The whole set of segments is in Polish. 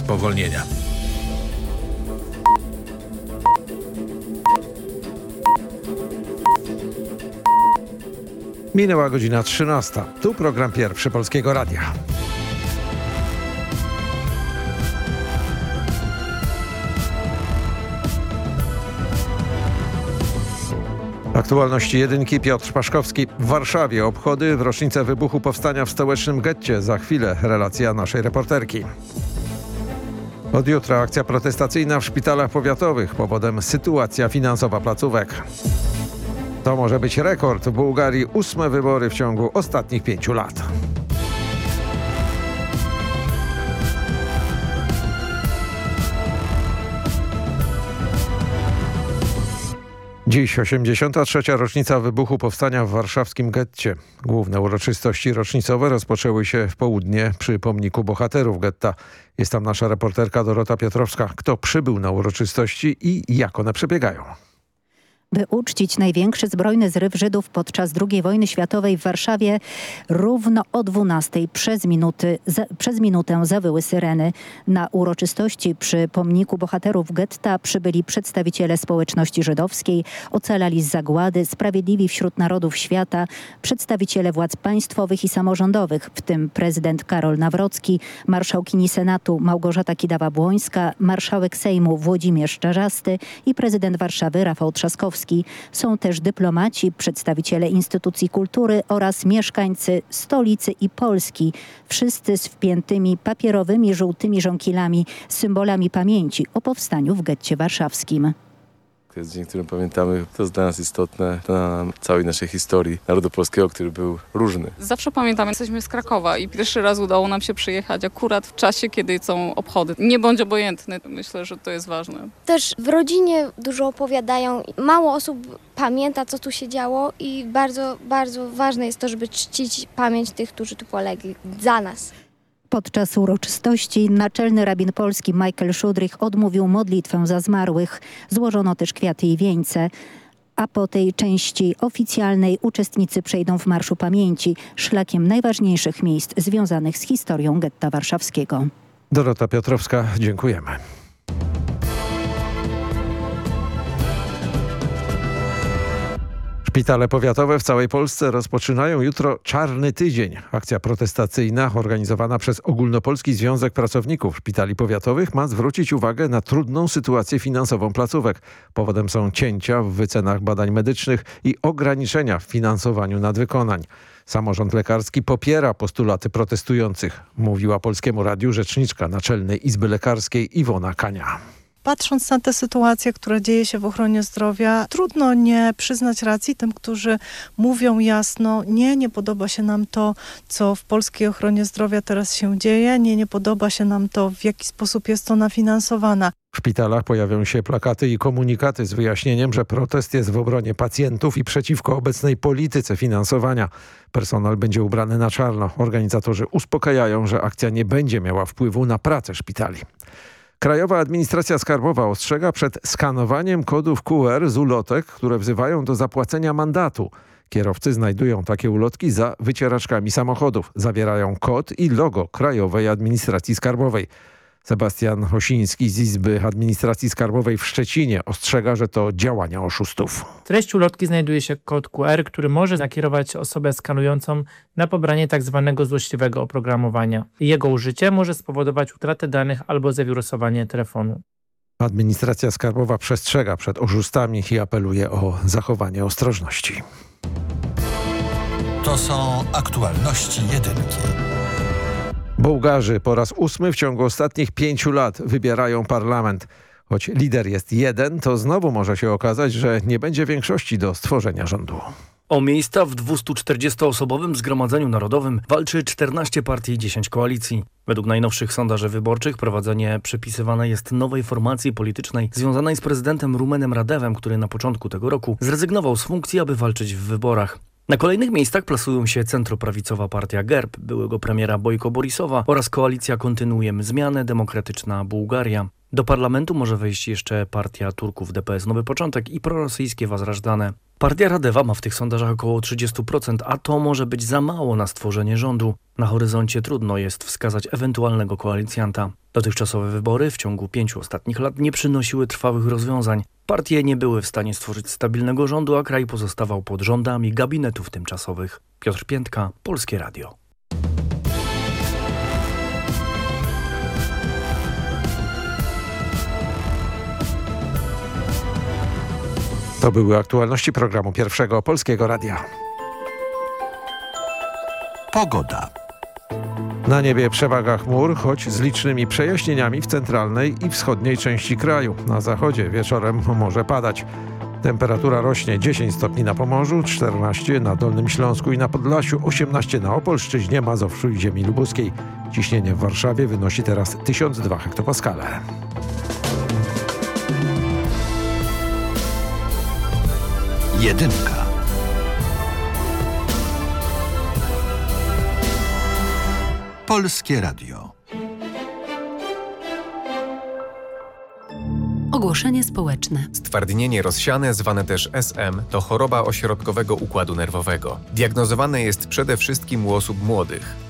spowolnienia. Minęła godzina 13. Tu program pierwszy Polskiego Radia. Aktualności jedynki Piotr Paszkowski. W Warszawie obchody w rocznicę wybuchu powstania w stołecznym getcie. Za chwilę relacja naszej reporterki. Od jutra akcja protestacyjna w szpitalach powiatowych. Powodem sytuacja finansowa placówek. To może być rekord w Bułgarii. Ósme wybory w ciągu ostatnich pięciu lat. Dziś 83. rocznica wybuchu powstania w warszawskim getcie. Główne uroczystości rocznicowe rozpoczęły się w południe przy pomniku bohaterów getta. Jest tam nasza reporterka Dorota Piotrowska. Kto przybył na uroczystości i jak one przebiegają? By uczcić największy zbrojny zryw Żydów podczas II wojny światowej w Warszawie równo o 12 przez, minuty, przez minutę zawyły syreny. Na uroczystości przy pomniku bohaterów getta przybyli przedstawiciele społeczności żydowskiej, ocalali z zagłady, sprawiedliwi wśród narodów świata, przedstawiciele władz państwowych i samorządowych, w tym prezydent Karol Nawrocki, marszałkini Senatu Małgorzata Kidawa-Błońska, marszałek Sejmu Włodzimierz Czarzasty i prezydent Warszawy Rafał Trzaskowski. Są też dyplomaci, przedstawiciele instytucji kultury oraz mieszkańcy stolicy i Polski. Wszyscy z wpiętymi papierowymi żółtymi żonkilami, symbolami pamięci o powstaniu w getcie warszawskim. To jest dzień, który pamiętamy. To jest dla nas istotne na całej naszej historii narodu polskiego, który był różny. Zawsze pamiętamy, jesteśmy z Krakowa i pierwszy raz udało nam się przyjechać akurat w czasie, kiedy są obchody. Nie bądź obojętny, myślę, że to jest ważne. Też w rodzinie dużo opowiadają. Mało osób pamięta, co tu się działo i bardzo, bardzo ważne jest to, żeby czcić pamięć tych, którzy tu polegli za nas. Podczas uroczystości naczelny rabin polski Michael Szudrych odmówił modlitwę za zmarłych. Złożono też kwiaty i wieńce. A po tej części oficjalnej uczestnicy przejdą w Marszu Pamięci, szlakiem najważniejszych miejsc związanych z historią getta warszawskiego. Dorota Piotrowska, dziękujemy. Szpitale powiatowe w całej Polsce rozpoczynają jutro Czarny Tydzień. Akcja protestacyjna organizowana przez Ogólnopolski Związek Pracowników Szpitali Powiatowych ma zwrócić uwagę na trudną sytuację finansową placówek. Powodem są cięcia w wycenach badań medycznych i ograniczenia w finansowaniu nadwykonań. Samorząd lekarski popiera postulaty protestujących, mówiła Polskiemu Radiu rzeczniczka Naczelnej Izby Lekarskiej Iwona Kania. Patrząc na tę sytuację, która dzieje się w ochronie zdrowia, trudno nie przyznać racji tym, którzy mówią jasno, nie, nie podoba się nam to, co w polskiej ochronie zdrowia teraz się dzieje, nie, nie podoba się nam to, w jaki sposób jest ona finansowana. W szpitalach pojawią się plakaty i komunikaty z wyjaśnieniem, że protest jest w obronie pacjentów i przeciwko obecnej polityce finansowania. Personal będzie ubrany na czarno. Organizatorzy uspokajają, że akcja nie będzie miała wpływu na pracę szpitali. Krajowa Administracja Skarbowa ostrzega przed skanowaniem kodów QR z ulotek, które wzywają do zapłacenia mandatu. Kierowcy znajdują takie ulotki za wycieraczkami samochodów. Zawierają kod i logo Krajowej Administracji Skarbowej. Sebastian Hosiński z Izby Administracji Skarbowej w Szczecinie ostrzega, że to działania oszustów. W treści ulotki znajduje się kod QR, który może nakierować osobę skanującą na pobranie tzw. Tak złośliwego oprogramowania. Jego użycie może spowodować utratę danych albo zawirusowanie telefonu. Administracja Skarbowa przestrzega przed oszustami i apeluje o zachowanie ostrożności. To są aktualności jedynki. Bułgarzy po raz ósmy w ciągu ostatnich pięciu lat wybierają parlament. Choć lider jest jeden, to znowu może się okazać, że nie będzie większości do stworzenia rządu. O miejsca w 240-osobowym Zgromadzeniu Narodowym walczy 14 partii i 10 koalicji. Według najnowszych sondaży wyborczych prowadzenie przypisywane jest nowej formacji politycznej związanej z prezydentem Rumenem Radewem, który na początku tego roku zrezygnował z funkcji, aby walczyć w wyborach. Na kolejnych miejscach plasują się centroprawicowa partia GERB, byłego premiera Bojko Borisowa oraz koalicja Kontynuujemy Zmianę Demokratyczna Bułgaria. Do parlamentu może wejść jeszcze partia Turków DPS Nowy Początek i prorosyjskie Wazrażdane. Partia Radewa ma w tych sondażach około 30%, a to może być za mało na stworzenie rządu. Na horyzoncie trudno jest wskazać ewentualnego koalicjanta. Dotychczasowe wybory w ciągu pięciu ostatnich lat nie przynosiły trwałych rozwiązań. Partie nie były w stanie stworzyć stabilnego rządu, a kraj pozostawał pod rządami gabinetów tymczasowych. Piotr Piętka, Polskie Radio. To były aktualności programu Pierwszego Polskiego Radia. Pogoda. Na niebie przewaga chmur, choć z licznymi przejaśnieniami w centralnej i wschodniej części kraju. Na zachodzie wieczorem może padać. Temperatura rośnie 10 stopni na Pomorzu, 14 na Dolnym Śląsku i na Podlasiu, 18 na Opolszczyźnie, Mazowszu i ziemi lubuskiej. Ciśnienie w Warszawie wynosi teraz 1002 hektopaskale. Jedynka. Polskie Radio. Ogłoszenie społeczne. Stwardnienie rozsiane, zwane też SM, to choroba ośrodkowego układu nerwowego. Diagnozowane jest przede wszystkim u osób młodych.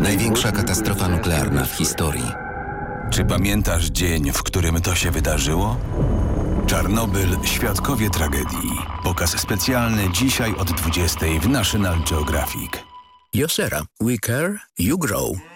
Największa katastrofa nuklearna w historii. Czy pamiętasz dzień, w którym to się wydarzyło? Czarnobyl Świadkowie Tragedii. Pokaz specjalny dzisiaj od 20 w National Geographic. Josera. We care, you grow.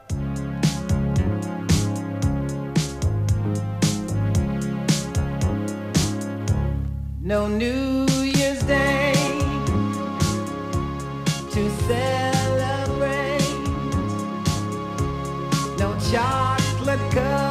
no New Year's Day to celebrate, no chocolate cup.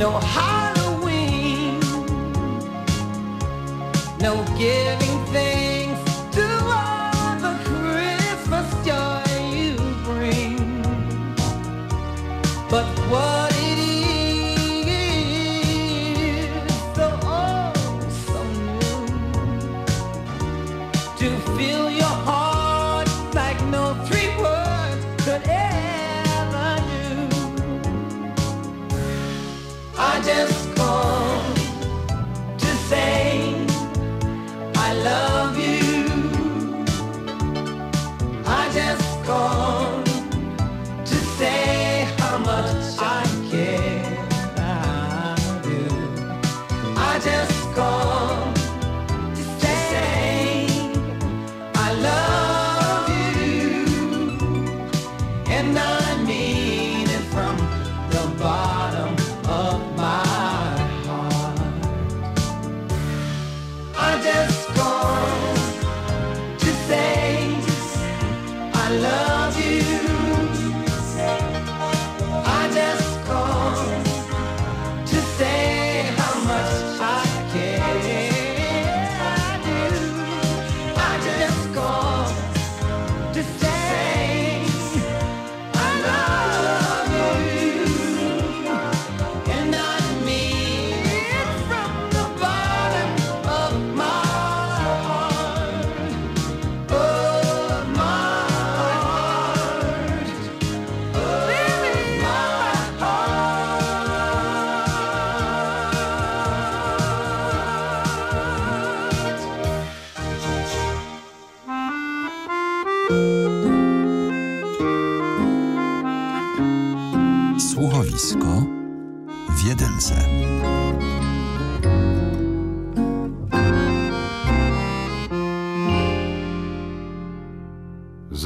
no Halloween, no gift.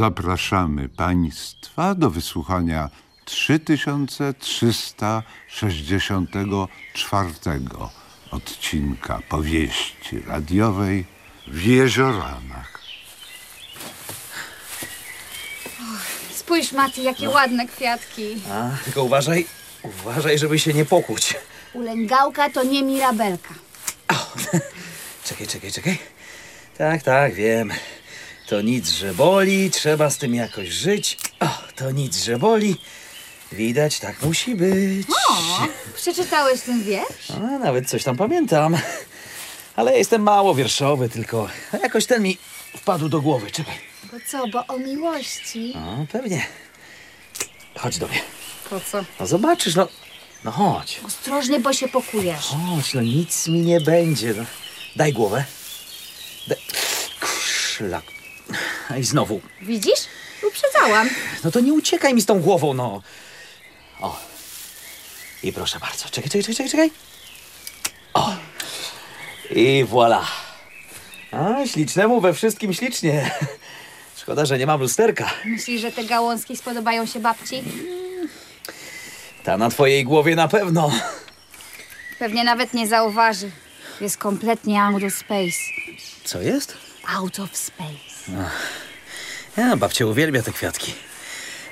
zapraszamy Państwa do wysłuchania 3364 odcinka powieści radiowej w Jezioranach. Spójrz, Mati, jakie no. ładne kwiatki. A, tylko uważaj, uważaj, żeby się nie pokuć. Ulęgałka to nie mirabelka. O, czekaj, czekaj, czekaj. Tak, tak, wiem. To nic, że boli, trzeba z tym jakoś żyć. O, to nic, że boli. Widać, tak musi być. O, przeczytałeś ten wiersz? A, nawet coś tam pamiętam. Ale jestem mało wierszowy, tylko jakoś ten mi wpadł do głowy. Czekaj. Bo co, bo o miłości? No, pewnie. Chodź do mnie. Po co? No zobaczysz, no. No chodź. Ostrożnie, bo się pokujesz. Chodź, no nic mi nie będzie. No. Daj głowę. Daj. Szlak. I znowu. Widzisz? Uprzedzałam. No to nie uciekaj mi z tą głową, no. O. I proszę bardzo. Czekaj, czekaj, czekaj, czekaj. O. I voilà. A, ślicznemu we wszystkim ślicznie. Szkoda, że nie mam lusterka. Myślisz, że te gałązki spodobają się babci? Ta na twojej głowie na pewno. Pewnie nawet nie zauważy. Jest kompletnie out of space. Co jest? Out of space. Ja, babcia uwielbia te kwiatki.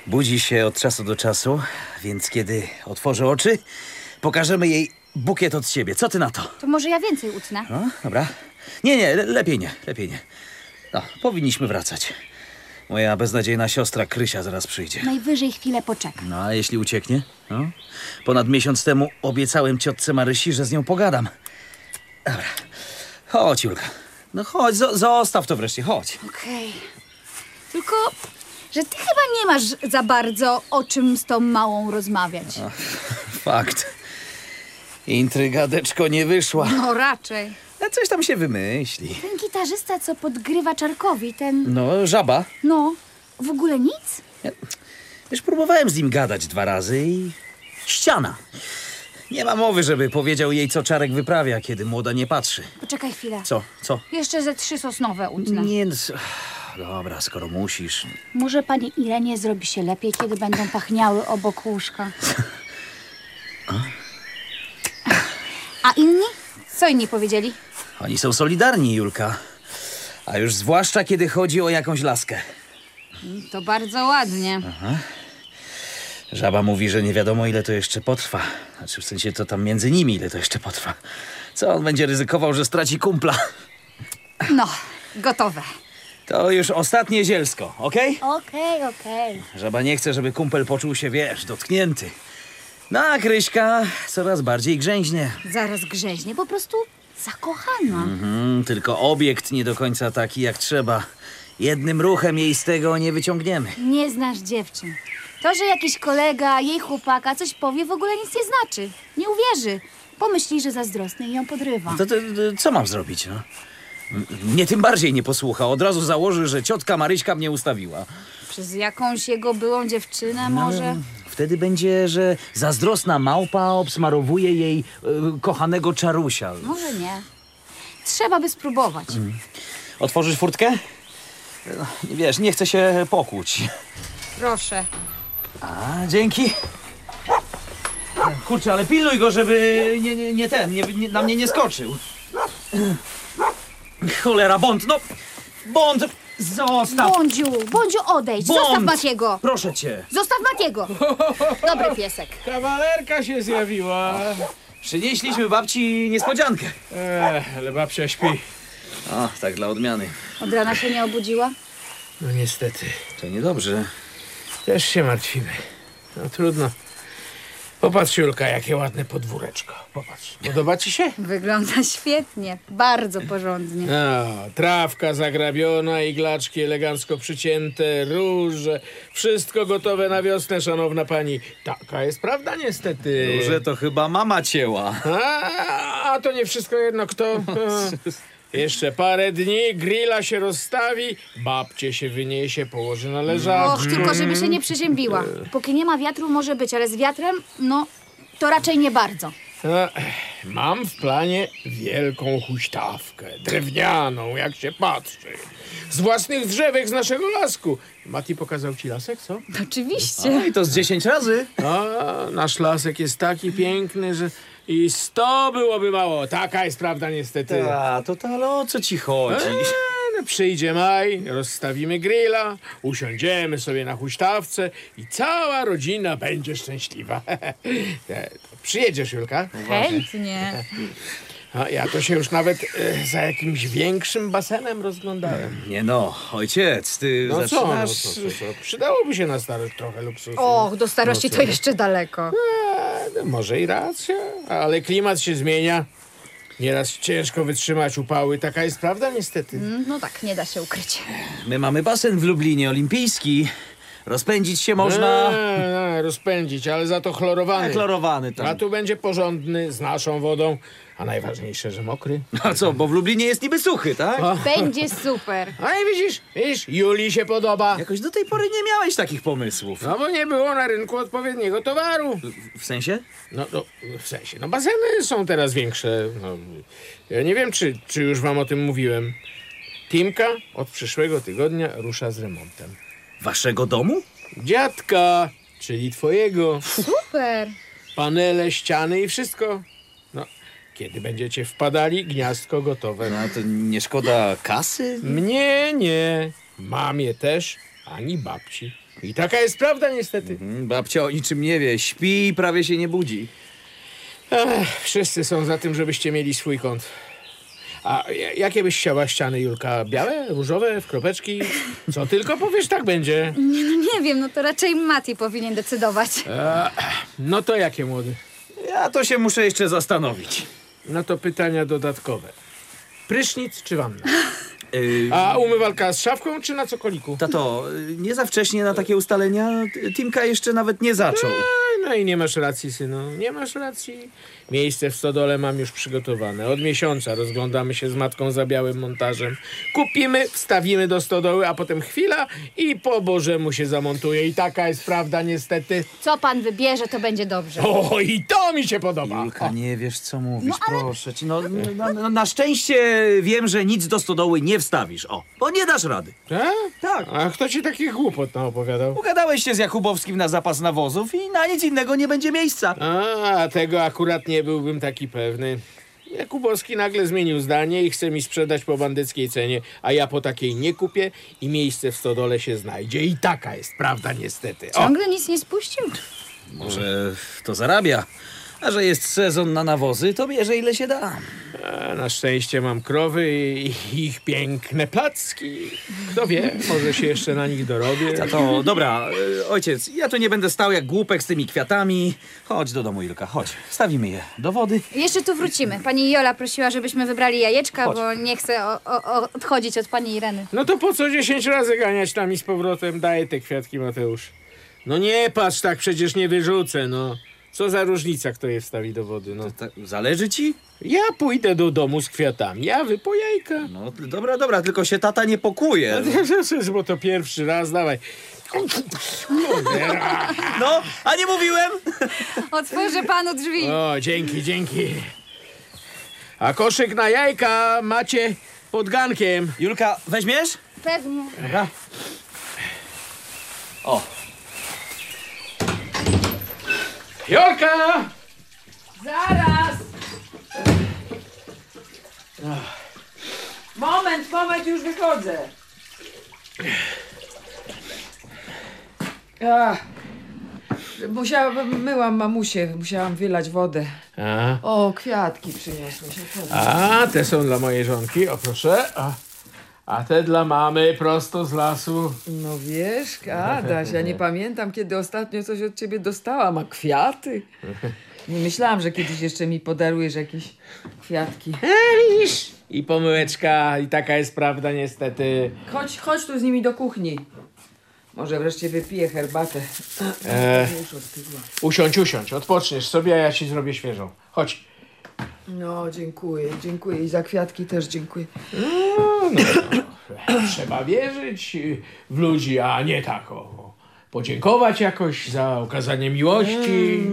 Budzi się od czasu do czasu, więc kiedy otworzy oczy, pokażemy jej bukiet od siebie. Co ty na to? To może ja więcej utnę. No, dobra. Nie, nie, le- lepiej nie, lepiej nie. No, powinniśmy wracać. Moja beznadziejna siostra Krysia zaraz przyjdzie. Najwyżej chwilę poczekam. No, a jeśli ucieknie? No? Ponad miesiąc temu obiecałem ciotce Marysi, że z nią pogadam. Dobra. Chodź, Julka. No chodź, zo- zostaw to wreszcie, chodź. Okej. Tylko, że ty chyba nie masz za bardzo o czym z tą małą rozmawiać. Fakt. Intrygadeczko nie wyszła. No raczej. A coś tam się wymyśli. Ten gitarzysta, co podgrywa Czarkowi, ten... No, żaba. No, w ogóle nic? Już próbowałem z nim gadać dwa razy i... Ściana. Nie ma mowy, żeby powiedział jej, co Czarek wyprawia, kiedy młoda nie patrzy. Poczekaj chwilę. Co? Co? Jeszcze ze trzy sosnowe utnę. Nie, no, co- dobra, skoro musisz. Może pani Irenie zrobi się lepiej, kiedy będą pachniały obok łóżka. A inni? Co inni powiedzieli? Oni są solidarni, Julka. A już zwłaszcza, kiedy chodzi o jakąś laskę. To bardzo ładnie. Żaba mówi, że nie wiadomo, ile to jeszcze potrwa. Znaczy, w sensie, to tam między nimi, ile to jeszcze potrwa. Co on będzie ryzykował, że straci kumpla? No, gotowe. To już ostatnie zielsko, okej? Okej, okej. Żaba nie chce, żeby kumpel poczuł się, wiesz, dotknięty. No, a Kryśka coraz bardziej grzęźnie. Zaraz grzeźnie, po prostu zakochana. Mhm, tylko obiekt nie do końca taki, jak trzeba. Jednym ruchem jej z tego nie wyciągniemy. Nie znasz dziewczyn. To, że jakiś kolega, jej chłopaka coś powie, w ogóle nic nie znaczy. Nie uwierzy. Pomyśli, że zazdrosny i ją podrywa. To, to, to co mam zrobić, no? M- Mnie tym bardziej nie posłucha. Od razu założy, że ciotka Maryśka mnie ustawiła. Przez jakąś jego byłą dziewczynę może? Wtedy będzie, że zazdrosna małpa obsmarowuje jej y, kochanego czarusia. Może nie. Trzeba by spróbować. Otworzysz furtkę? No, wiesz, nie chcę się pokłóć. Proszę. A, dzięki. Kurczę, ale pilnuj go, żeby nie, nie, nie ten, nie, nie, na mnie nie skoczył. Cholera, Bąd, no! Bąd! Zostaw! Bądziu, Bądziu odejdź. Bądź! Zostaw Matiego. Proszę cię. Zostaw Matiego. Dobry piesek. Kawalerka się zjawiła. Przynieśliśmy babci niespodziankę. Ech, ale babcia śpi. O, tak dla odmiany. Od rana się nie obudziła? No niestety. To niedobrze. Też się martwimy. No trudno. Popatrz, Julka, jakie ładne podwóreczko. Popatrz. Podoba ci się? Wygląda świetnie. Bardzo porządnie. No, trawka zagrabiona, iglaczki elegancko przycięte, róże. Wszystko gotowe na wiosnę, szanowna pani. Taka jest prawda, niestety. Że to chyba mama cięła. A, a to nie wszystko jedno, kto? A, jeszcze parę dni, grilla się rozstawi, babcie się wyniesie, położy na leżaku. Och, tylko żeby się nie przeziębiła. Póki nie ma wiatru, może być, ale z wiatrem, no, to raczej nie bardzo. Mam w planie wielką huśtawkę, drewnianą, jak się patrzy. Z własnych drzewek z naszego lasku. Mati pokazał ci lasek, co? Oczywiście. I to z 10 razy. A, nasz lasek jest taki piękny, że i sto byłoby mało. Taka jest prawda niestety. A, to, to ale o co ci chodzi? Eee, no przyjdzie maj, rozstawimy grilla, usiądziemy sobie na huśtawce i cała rodzina będzie szczęśliwa. E, to Przyjedziesz, Julka? Chętnie. A ja to się już nawet e, za jakimś większym basenem rozglądałem. Nie no, ojciec, ty No co, no, zaczynasz... co, co, co? Przydałoby się na starość trochę luksusu. Och, do starości No to jeszcze daleko. E, Może i racja, ale klimat się zmienia. Nieraz ciężko wytrzymać upały. Taka jest prawda niestety. Mm, No tak, nie da się ukryć. My mamy basen w Lublinie, olimpijski. Rozpędzić się można... E, e, rozpędzić, ale za to chlorowany. A, chlorowany, tak. A tu będzie porządny, z naszą wodą. A najważniejsze, że mokry. A co, bo w Lublinie jest niby suchy, tak? Będzie super. A i widzisz, widzisz, Julii się podoba. Jakoś do tej pory nie miałeś takich pomysłów. No bo nie było na rynku odpowiedniego towaru. W sensie? No, no w sensie, no baseny są teraz większe. No, ja nie wiem, czy, czy już wam o tym mówiłem. Timka od przyszłego tygodnia rusza z remontem. Waszego domu? Dziadka, czyli twojego. Super. Panele, ściany i wszystko. No, kiedy będziecie wpadali, gniazdko gotowe. No to nie szkoda kasy? Mnie nie. Mamie też, ani babci. I taka jest prawda niestety. Mhm, Babcia o niczym nie wie, śpi i prawie się nie budzi. Ech, wszyscy są za tym, żebyście mieli swój kąt. A ja- jakie byś chciała ściany, Julka? Białe, różowe, w kropeczki? Co tylko powiesz, tak będzie. Nie, no nie wiem, no to raczej Mati powinien decydować. E, no to jakie, młody? Ja to się muszę jeszcze zastanowić. No to pytania dodatkowe. Prysznic czy wanna? Yy, A umywalka z szafką czy na cokoliku? Tato, y, nie za wcześnie na takie ustalenia. Timka jeszcze nawet nie zaczął. No i nie masz racji, synu. Nie masz racji. Miejsce w stodole mam już przygotowane. Od miesiąca rozglądamy się z matką za białym montażem. Kupimy, wstawimy do stodoły, a potem chwila i po Bożemu się zamontuje. I taka jest prawda niestety. Co pan wybierze, to będzie dobrze. O, i to mi się podoba. Julka, nie wiesz co mówisz, No, ale- proszę cię. No, na, na, na szczęście wiem, że nic do stodoły nie wstawisz. O, bo nie dasz rady. Tak? Tak. A kto ci takich głupot naopowiadał? Ugadałeś się z Jakubowskim na zapas nawozów i na nic innego nie będzie miejsca. A, tego akurat nie byłbym taki pewny. Jakubowski nagle zmienił zdanie i chce mi sprzedać po bandyckiej cenie, a ja po takiej nie kupię i miejsce w stodole się znajdzie. I taka jest prawda niestety. O, Ciągle nic nie spuścił? Może to zarabia. A że jest sezon na nawozy, to bierze ile się da. a na szczęście mam krowy i ich piękne placki. Kto wie, może się jeszcze na nich dorobię. Tato, dobra, y, ojciec, ja tu nie będę stał jak głupek z tymi kwiatami. Chodź do domu, Julka, chodź. Stawimy je do wody. Jeszcze tu wrócimy. Pani Jola prosiła, żebyśmy wybrali jajeczka, Chodź. bo nie chce o, o, o, odchodzić od pani Ireny. No to po co dziesięć razy ganiać tam i z powrotem? Daję te kwiatki, Mateusz. No nie patrz tak, przecież nie wyrzucę, no. Co za różnica, kto je wstawi do wody, no. Tak, zależy ci? Ja pójdę do domu z kwiatami, a wy po jajka. No dobra, dobra, tylko się tata nie pokuje. Bo to pierwszy raz, dawaj. No, a nie mówiłem? Otworzę panu drzwi. O, dzięki, dzięki. A koszyk na jajka macie pod gankiem. Julka, weźmiesz? Pewnie. O, Jolka! Zaraz! Moment, moment, już wychodzę. Ach, musiałam, myłam mamusię, musiałam wylać wodę. A, O, kwiatki przyniosłeś. otworzę. a te są dla mojej żonki, o proszę. A, a te dla mamy prosto z lasu. No wiesz, Adaś, ja nie pamiętam, kiedy ostatnio coś od ciebie dostałam, a kwiaty? Nie myślałam, że kiedyś jeszcze mi podarujesz jakieś kwiatki. E, widzisz? I pomyłeczka, i taka jest prawda niestety. Chodź, chodź tu z nimi do kuchni. Może wreszcie wypiję herbatę. E. Usiądź, usiądź, odpoczniesz sobie, a ja ci zrobię świeżą. Chodź. No, dziękuję, dziękuję. I za kwiatki też dziękuję. No, no, no. Trzeba wierzyć w ludzi, a nie tak o. Podziękować jakoś za okazanie miłości.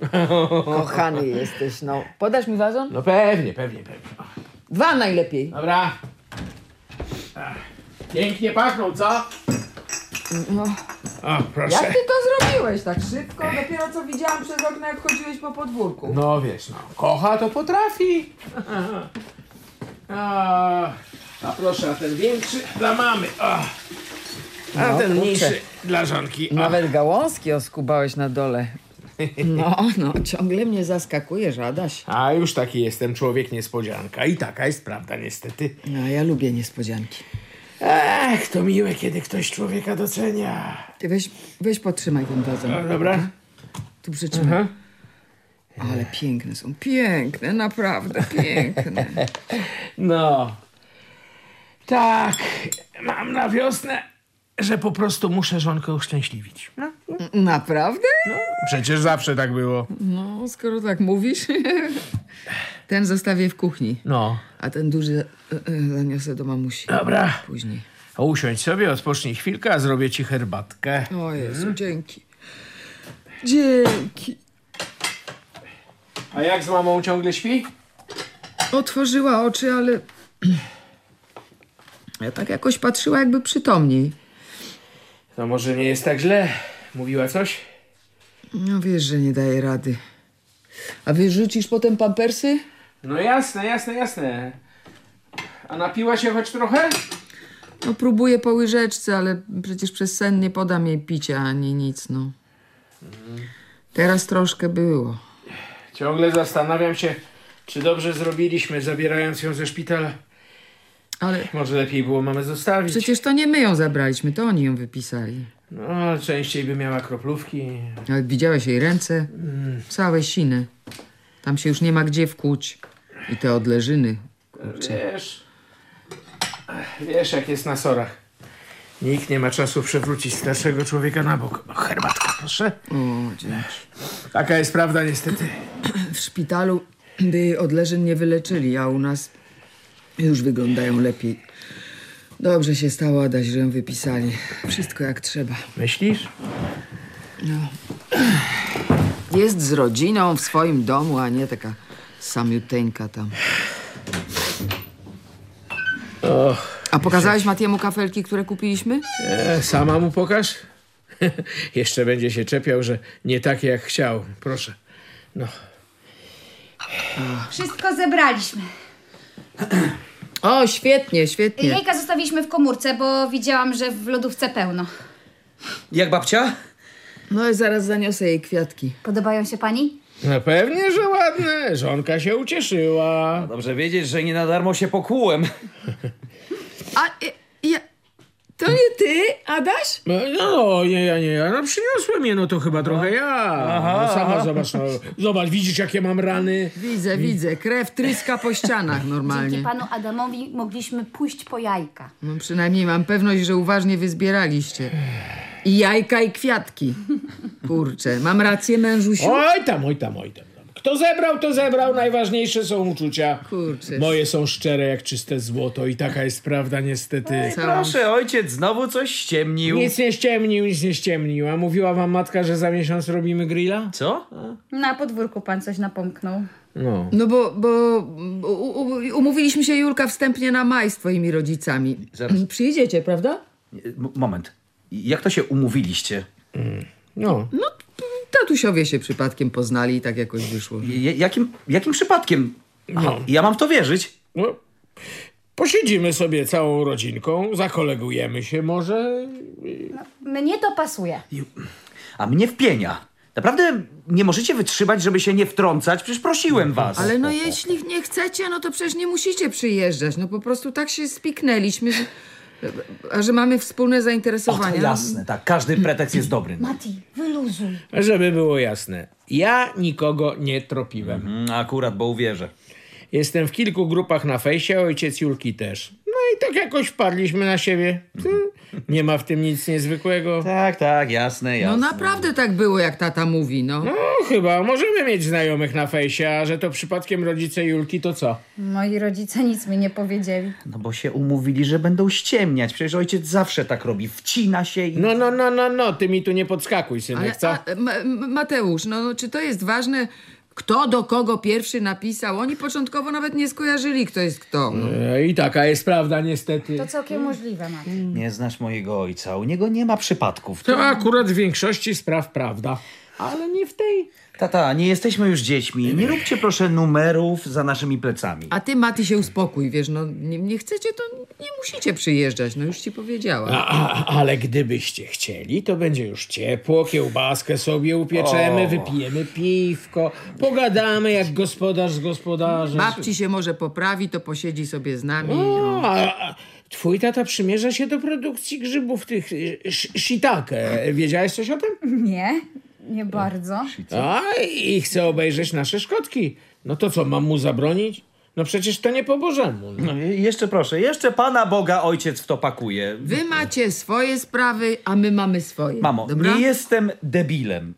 Kochany jesteś, no. Podasz mi wazon? No pewnie, pewnie, pewnie. Dwa najlepiej. Dobra. Pięknie pachną, co? No. O, proszę. Jak ty to zrobiłeś tak szybko? Dopiero co widziałam przez okno, jak chodziłeś po podwórku. No wiesz, no. Kocha to potrafi. A, a proszę, a ten większy dla mamy. A, a No, ten kurczę. mniejszy dla żonki. A. Nawet gałązki oskubałeś na dole. No, no, ciągle mnie zaskakujesz, Adaś. A już taki jestem człowiek niespodzianka. I taka jest prawda, niestety. No, ja lubię niespodzianki. Ech, to miłe, kiedy ktoś człowieka docenia. Ty weź, weź potrzymaj ten wazon. No, dobra. Tu przytrzymaj. Ale piękne są, piękne, naprawdę piękne. No. Tak, mam na wiosnę, że po prostu muszę żonkę uszczęśliwić. No, Naprawdę? przecież zawsze tak było. No, skoro tak mówisz. Ten zostawię w kuchni. No. A ten duży zaniosę do mamusi. Dobra. Później. A Usiądź sobie, odpocznij chwilkę, a zrobię ci herbatkę. O Jezu, Mm. dzięki. Dzięki. A jak z mamą ciągle śpi? Otworzyła oczy, ale... Ja tak jakoś patrzyła jakby przytomniej. To może nie jest tak źle? Mówiła coś? No wiesz, że nie daje rady. A wyrzucisz potem pampersy? No jasne, jasne, jasne. A napiła się choć trochę? No próbuję po łyżeczce, ale przecież przez sen nie podam jej picia ani nic, no. Teraz troszkę było. Ciągle zastanawiam się, czy dobrze zrobiliśmy, zabierając ją ze szpitala. Ale Może lepiej było mamę zostawić. przecież to nie my ją zabraliśmy, to oni ją wypisali. No, częściej by miała kroplówki. Ale widziałeś jej ręce? Całe sine. Tam się już nie ma gdzie wkuć. I te odleżyny. Wiesz, wiesz jak jest na sorach. Nikt nie ma czasu przewrócić starszego człowieka na bok. O, herbatka, proszę. O, dzięki. Taka jest prawda niestety. W szpitalu by odleżyn nie wyleczyli, a u nas już wyglądają lepiej. Dobrze się stało, Adaś, że ją wypisali. Wszystko jak trzeba. Myślisz? No. Jest z rodziną w swoim domu, a nie taka samiuteńka tam. Och, A pokazałeś Matiemu kafelki, które kupiliśmy? e, sama mu pokaż? Jeszcze będzie się czepiał, że nie takie jak chciał. Proszę. No. Wszystko zebraliśmy. O, świetnie, świetnie. Jajka zostawiliśmy w komórce, bo widziałam, że w lodówce pełno. Jak babcia? No i zaraz zaniosę jej kwiatki. Podobają się pani? No pewnie, że ładne. Żonka się ucieszyła. Dobrze wiedzieć, że nie na darmo się pokłułem. A ja... To nie ty, Adaś? No, no nie, ja nie, ja no, przyniosłem je, no to chyba trochę ja. Aha. No, sama zobacz, no, zobacz, widzisz jakie mam rany? Widzę, widzę. Krew tryska po ścianach normalnie. Dzięki panu Adamowi mogliśmy pójść po jajka. No przynajmniej mam pewność, że uważnie wyzbieraliście. I jajka, i kwiatki. Kurczę, mam rację, mężusiu? Oj tam, oj tam, oj tam. Kto zebrał, to zebrał. Najważniejsze są uczucia. Kurczę. Moje są szczere jak czyste złoto i taka jest prawda niestety. Proszę, ojciec znowu coś ściemnił. Nic nie ściemnił, nic nie ściemnił. A mówiła wam matka, że za miesiąc robimy grilla? Co? Na podwórku pan coś napomknął. No. No bo, bo u, u, umówiliśmy się, Julka, wstępnie na maj z twoimi rodzicami. Zaraz. Przyjedziecie, prawda? M- moment. Jak to się umówiliście? No. No, tatusiowie się przypadkiem poznali i tak jakoś wyszło. J- jakim, jakim przypadkiem? Aha, No. Ja mam w to wierzyć? no. Posiedzimy sobie całą rodzinką, zakolegujemy się może. Mnie to pasuje. A mnie wpienia. Naprawdę nie możecie wytrzymać, żeby się nie wtrącać? Przecież prosiłem was. Ale no jeśli nie chcecie, no to przecież nie musicie przyjeżdżać. No po prostu tak się spiknęliśmy, że, a że mamy wspólne O, zainteresowania. to jasne, tak. Każdy pretekst jest dobry. Mati, wyluzuj. Żeby było jasne, ja nikogo nie tropiłem. Mm, akurat, bo uwierzę. Jestem w kilku grupach na fejsie, ojciec Julki też. No i tak jakoś wpadliśmy na siebie. Nie ma w tym nic niezwykłego. Tak, tak, jasne, No jasne. naprawdę tak było, jak tata mówi, no. No chyba, możemy mieć znajomych na fejsie, a że to przypadkiem rodzice Julki, to co? Moi rodzice nic mi nie powiedzieli. No bo się umówili, że będą ściemniać. Przecież ojciec zawsze tak robi. Wcina się i... No, no, no, no, no, ty mi tu nie podskakuj, synek, Ale co? a, Ma- Mateusz, no, no czy to jest ważne, kto do kogo pierwszy napisał? Oni początkowo nawet nie skojarzyli, kto jest kto. No. E, I taka jest prawda, niestety. To całkiem możliwe, Mati. Nie znasz mojego ojca. U niego nie ma przypadków. To akurat w większości spraw prawda. Ale nie w tej. Tata, nie jesteśmy już dziećmi. Nie róbcie proszę numerów za naszymi plecami. A ty, Maty, się uspokój, wiesz, no nie, nie chcecie, to nie musicie przyjeżdżać, no już ci powiedziałam. A, a, ale gdybyście chcieli, to będzie już ciepło, kiełbaskę sobie upieczemy, O. wypijemy piwko, pogadamy jak gospodarz z gospodarzem. Babci się może poprawi, to posiedzi sobie z nami. O, no. a, a twój tata przymierza się do produkcji grzybów tych y, sh- shiitake. Wiedziałeś coś o tym? Nie, nie bardzo. A, i chce obejrzeć nasze szkodki. No to co, mam mu zabronić? No przecież to nie po Bożemu. No, i- jeszcze proszę, jeszcze Pana Boga ojciec w to pakuje. Wy macie swoje sprawy, a my mamy swoje. Mamo, dobra? nie jestem debilem.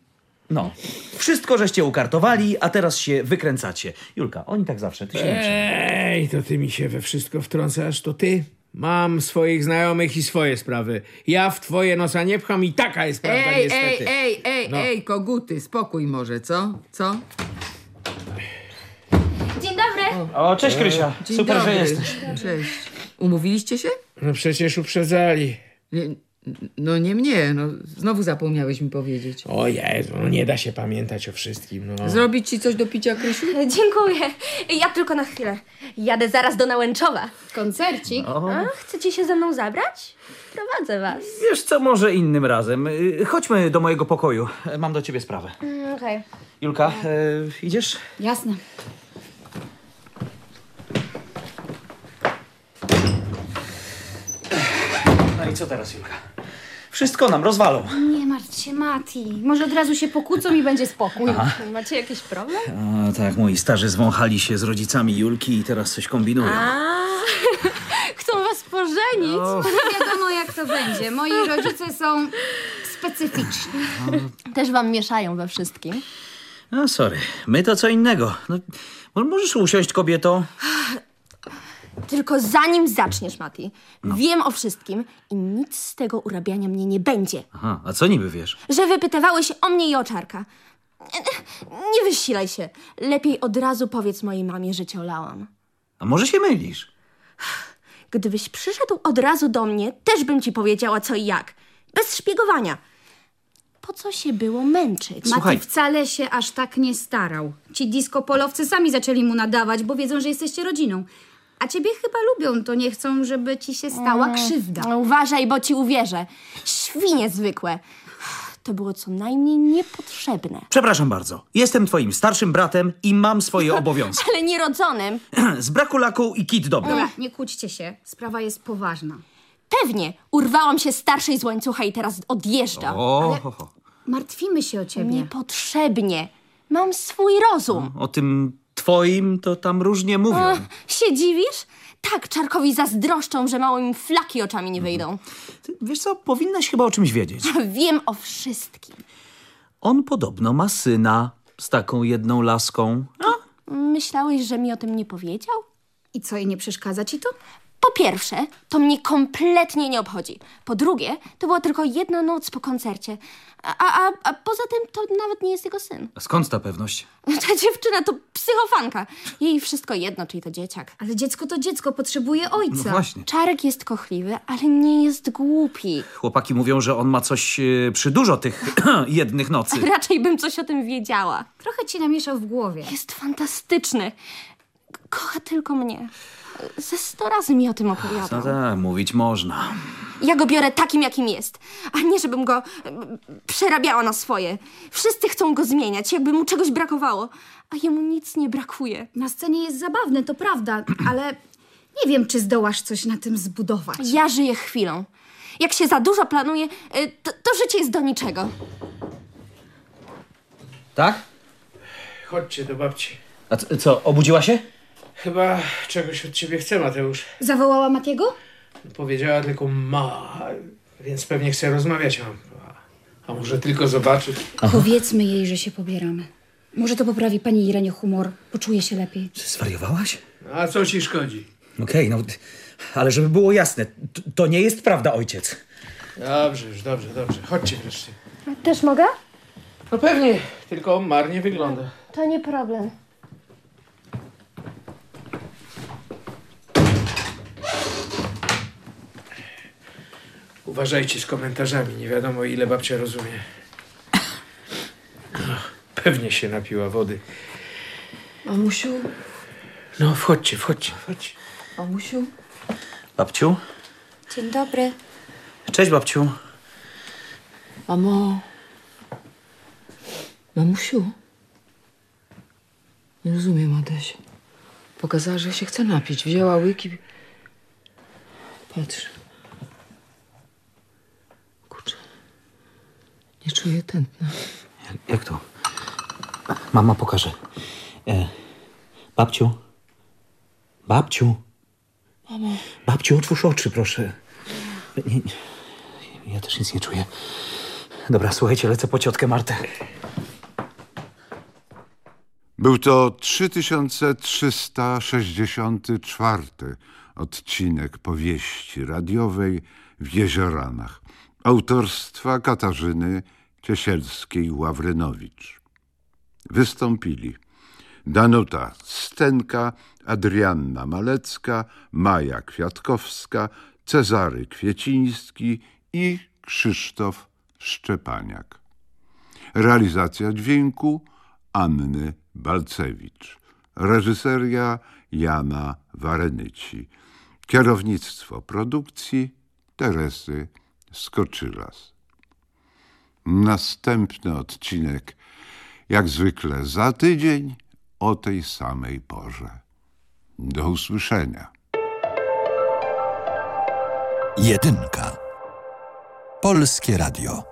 No, wszystko żeście ukartowali, a teraz się wykręcacie. Julka, oni tak zawsze, ty się nie. Ej, to ty mi się we wszystko wtrącasz, to ty. Mam swoich znajomych i swoje sprawy. Ja w twoje nosa nie pcham i taka jest prawda Ej, ej, niestety. ej, ej, No. ej, koguty, spokój może, co? Co? Dzień dobry. O, cześć Krysia. Dzień Super, dobry. że jesteś. Cześć. Umówiliście się? No przecież uprzedzali. Nie, no nie mnie, no znowu zapomniałeś mi powiedzieć. O Jezu, no nie da się pamiętać o wszystkim. No. Zrobić ci coś do picia, Krysiu? Dziękuję. Ja tylko na chwilę. Jadę zaraz do Nałęczowa. Koncercik? O. A, chcecie się ze mną zabrać? Prowadzę was. Wiesz co, może innym razem. Y, Chodźmy do mojego pokoju. Mam do ciebie sprawę. Mm, Okej. Julka, e, idziesz? Jasne. No i co teraz, Julka? Wszystko nam rozwalą. Nie martw się, Mati. Może od razu się pokłócą i będzie spokój. Aha. Macie jakiś problem? A, tak, moi starzy zwąchali się z rodzicami Julki i teraz coś kombinują. A, chcą was pożenić. O. Wiadomo, jak to będzie. Moi rodzice są specyficzni. Też wam mieszają we wszystkim. No, sorry. My to co innego. No, mo- możesz usiąść, kobieto? Tylko zanim zaczniesz, Mati, wiem o wszystkim i nic z tego urabiania mnie nie będzie. Aha, a co niby wiesz? Że wypytywałeś o mnie i o Czarka. Nie wysilaj się. Lepiej od razu powiedz mojej mamie, że cię olałam. A może się mylisz? Gdybyś przyszedł od razu do mnie, też bym ci powiedziała co i jak. Bez szpiegowania. Po co się było męczyć? Mati wcale się aż tak nie starał. Ci disco-polowcy sami zaczęli mu nadawać, bo wiedzą, że jesteście rodziną. A ciebie chyba lubią, to nie chcą, żeby ci się stała Mm. krzywda. No, uważaj, bo ci uwierzę. Świnie zwykłe. To było co najmniej niepotrzebne. Przepraszam bardzo. Jestem twoim starszym bratem i mam swoje obowiązki. Ale nierodzonym. Z braku laku i kit dobry. Dobra, nie kłóćcie się. Sprawa jest poważna. Pewnie. Urwałam się starszej z łańcucha i teraz odjeżdżam. O, Ale ho, ho. Martwimy się o ciebie. Niepotrzebnie. Mam swój rozum. o tym twoim to tam różnie mówią. O, się dziwisz? Tak, Czarkowi zazdroszczą, że mało im flaki oczami nie wyjdą. Ty, wiesz co, powinnaś chyba o czymś wiedzieć. Wiem o wszystkim. On podobno ma syna z taką jedną laską. Myślałeś, że mi o tym nie powiedział? I co, i nie przeszkadza ci to? Po pierwsze, to mnie kompletnie nie obchodzi. Po drugie, to była tylko jedna noc po koncercie. A, a, a poza tym to nawet nie jest jego syn. A skąd ta pewność? Ta dziewczyna to psychofanka. Jej wszystko jedno, czyli to dzieciak. Ale dziecko to dziecko, potrzebuje ojca. No właśnie. Czarek jest kochliwy, ale nie jest głupi. Chłopaki mówią, że on ma coś e, przy dużo tych jednych nocy. Raczej bym coś o tym wiedziała. Trochę ci namieszał w głowie. Jest fantastyczny. Kocha tylko mnie. Ze sto razy mi o tym opowiadał. No tak, mówić można. Ja go biorę takim, jakim jest, a nie żebym go e, przerabiała na swoje. Wszyscy chcą go zmieniać, jakby mu czegoś brakowało, a jemu nic nie brakuje. Na scenie jest zabawne, to prawda, ale nie wiem, czy zdołasz coś na tym zbudować. Ja żyję chwilą. Jak się za dużo planuje, e, to, to życie jest do niczego. Tak? Chodźcie do babci. A co, obudziła się? Chyba czegoś od ciebie chce, Mateusz. Zawołała Matiego? Powiedziała tylko ma, więc pewnie chce rozmawiać. A, a może tylko zobaczyć. Powiedzmy jej, że się pobieramy. Może to poprawi pani Irenie humor. Poczuje się lepiej. Zwariowałaś? A co ci szkodzi? Okej, no, ale żeby było jasne, to, to nie jest prawda, ojciec. Dobrze, już dobrze, dobrze. Chodźcie wreszcie. Też mogę? No pewnie, tylko marnie wygląda. To nie problem. Uważajcie z komentarzami, nie wiadomo ile babcia rozumie. Pewnie się napiła wody. Mamusiu, No, wchodźcie, wchodźcie, wchodźcie. mamusiu. Babciu? Dzień dobry. Cześć, babciu. Mamo. Mamusiu. Nie rozumiem, Adaś. Pokazała, że się chce napić. Wzięła łyki. Patrz. Nie czuję tętna. Jak to? Mama pokaże. E, babciu? Babciu? Mamo. Babciu, otwórz oczy, proszę. Nie, nie, ja też nic nie czuję. Dobra, słuchajcie, lecę po ciotkę Martę. Był to 3364 odcinek powieści radiowej w Jezioranach autorstwa Katarzyny Ciesielskiej-Ławrynowicz. Wystąpili Danuta Stenka, Adrianna Malecka, Maja Kwiatkowska, Cezary Kwieciński i Krzysztof Szczepaniak. Realizacja dźwięku Anny Balcewicz. Reżyseria Jana Warenyci. Kierownictwo produkcji Teresy Skoczylas. Następny odcinek, jak zwykle za tydzień o tej samej porze. Do usłyszenia. Jedynka. Polskie Radio.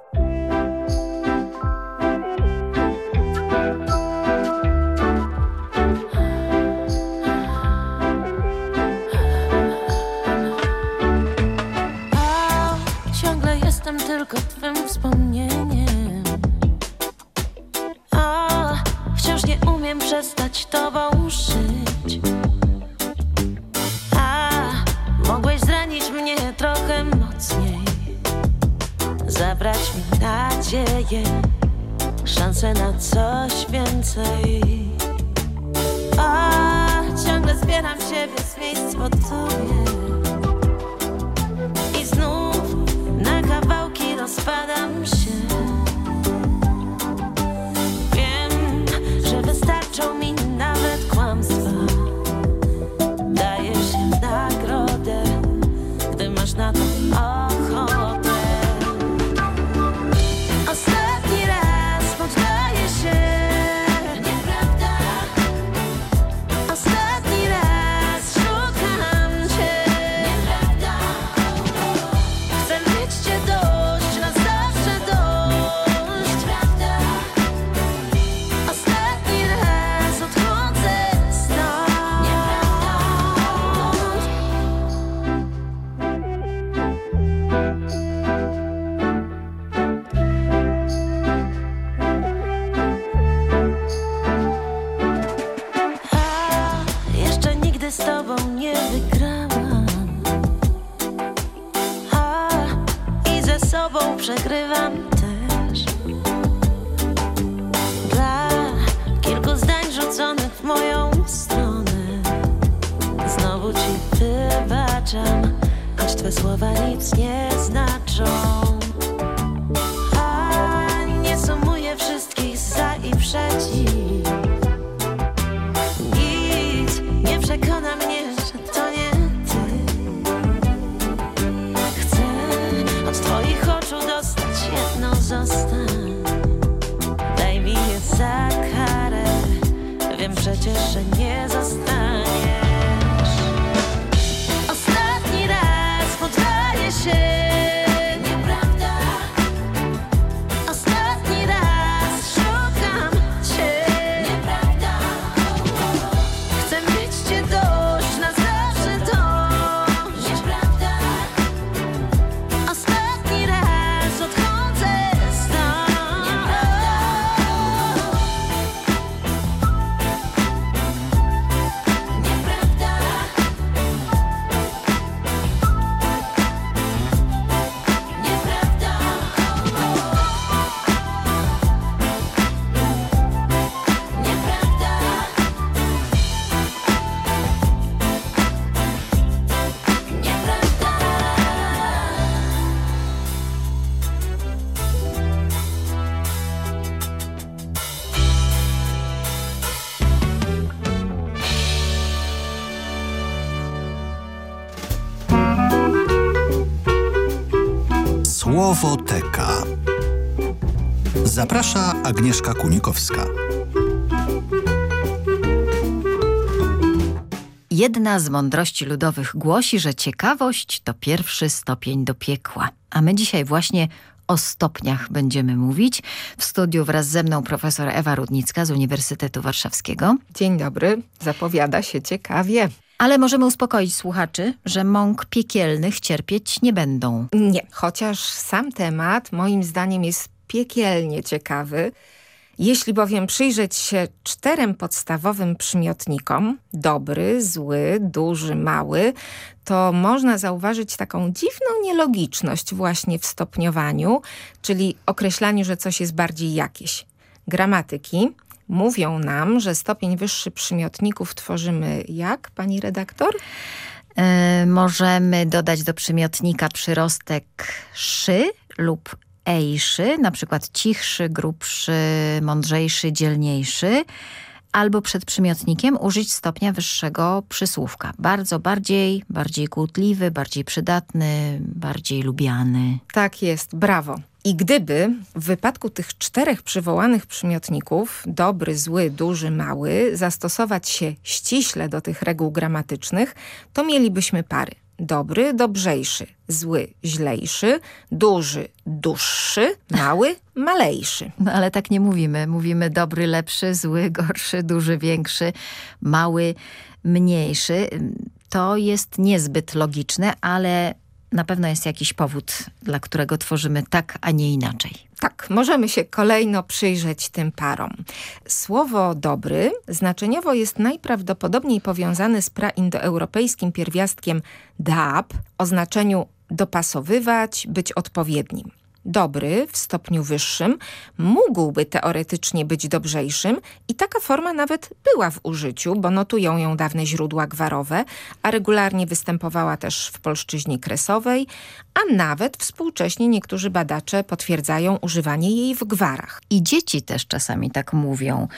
Nadzieję, szansę na coś więcej. A ciągle zbieram siebie z miejsc pod tobie. I znów na kawałki rozpadam się. Słowoteka. Zaprasza Agnieszka Kunikowska. Jedna z mądrości ludowych głosi, że ciekawość to pierwszy stopień do piekła. A my dzisiaj właśnie o stopniach będziemy mówić. W studiu wraz ze mną profesor Ewa Rudnicka z Uniwersytetu Warszawskiego. Dzień dobry, zapowiada się ciekawie. Ale możemy uspokoić słuchaczy, że mąk piekielnych cierpieć nie będą. Nie, chociaż sam temat moim zdaniem jest piekielnie ciekawy. Jeśli bowiem przyjrzeć się czterem podstawowym przymiotnikom, dobry, zły, duży, mały, to można zauważyć taką dziwną nielogiczność właśnie w stopniowaniu, czyli określaniu, że coś jest bardziej jakieś. Gramatyki mówią nam, że stopień wyższy przymiotników tworzymy jak, pani redaktor? Yy, możemy dodać do przymiotnika przyrostek szy lub ejszy, na przykład cichszy, grubszy, mądrzejszy, dzielniejszy, albo przed przymiotnikiem użyć stopnia wyższego przysłówka. Bardzo bardziej, bardziej kłótliwy, bardziej przydatny, bardziej lubiany. Tak jest, brawo. I gdyby w wypadku tych czterech przywołanych przymiotników, dobry, zły, duży, mały, zastosować się ściśle do tych reguł gramatycznych, to mielibyśmy pary. Dobry, dobrzejszy, zły, źlejszy, duży, dłuższy, mały, malejszy. No ale tak nie mówimy. Mówimy dobry, lepszy, zły, gorszy, duży, większy, mały, mniejszy. To jest niezbyt logiczne, ale na pewno jest jakiś powód, dla którego tworzymy tak, a nie inaczej. Tak, możemy się kolejno przyjrzeć tym parom. Słowo dobry znaczeniowo jest najprawdopodobniej powiązane z praindoeuropejskim pierwiastkiem dab o znaczeniu dopasowywać, być odpowiednim. Dobry w stopniu wyższym mógłby teoretycznie być dobrzejszym i taka forma nawet była w użyciu, bo notują ją dawne źródła gwarowe, a regularnie występowała też w polszczyźnie kresowej, a nawet współcześnie niektórzy badacze potwierdzają używanie jej w gwarach. I dzieci też czasami tak mówią,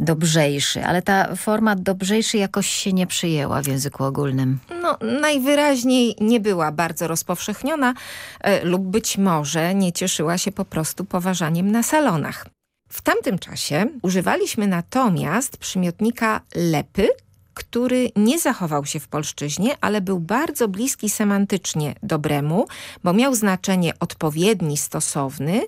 dobrzejszy, ale ta forma dobrzejszy jakoś się nie przyjęła w języku ogólnym. No, najwyraźniej nie była bardzo rozpowszechniona e, lub być może nie cieszyła się po prostu poważaniem na salonach. W tamtym czasie używaliśmy natomiast przymiotnika lepy, który nie zachował się w polszczyźnie, ale był bardzo bliski semantycznie dobremu, bo miał znaczenie odpowiedni, stosowny,